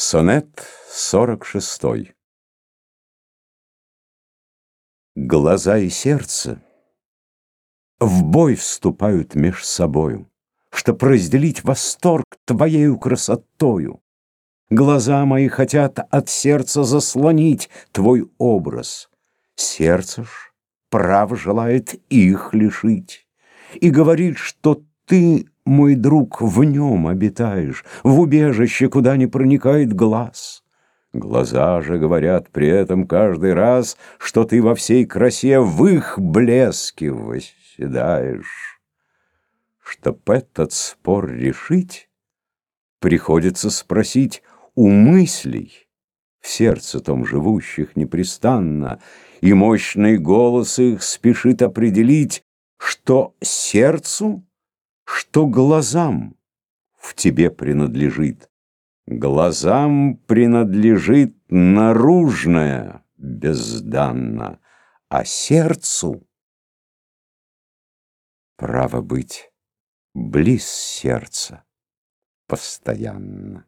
Сонет сорок шестой Глаза и сердце в бой вступают меж собою, Чтоб разделить восторг твоею красотою. Глаза мои хотят от сердца заслонить твой образ. Сердце ж прав желает их лишить И говорит, что ты мой друг, в нем обитаешь, В убежище, куда не проникает глаз. Глаза же говорят при этом каждый раз, Что ты во всей красе в их блеске восседаешь. Чтоб этот спор решить, Приходится спросить у мыслей, В сердце том живущих непрестанно, И мощный голос их спешит определить, Что сердцу что глазам в тебе принадлежит. Глазам принадлежит наружное безданно, а сердцу право быть близ сердца постоянно.